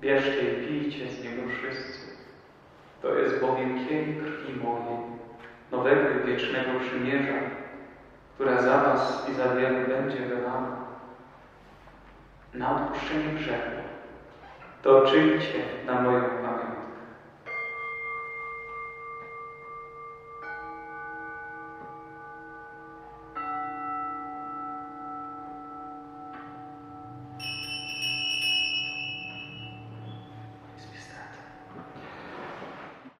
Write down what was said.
Bierzcie i pijcie z niego wszyscy. To jest bowiem kielich krwi mojej, nowego i wiecznego przymierza, która za was i za wielu będzie wylana na odpuszczenie grzechu. To czyńcie na moją pamięć.